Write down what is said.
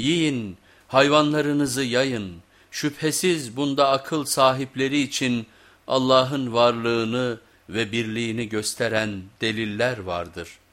Yiyin, hayvanlarınızı yayın. Şüphesiz bunda akıl sahipleri için Allah'ın varlığını ve birliğini gösteren deliller vardır.''